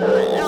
Oh,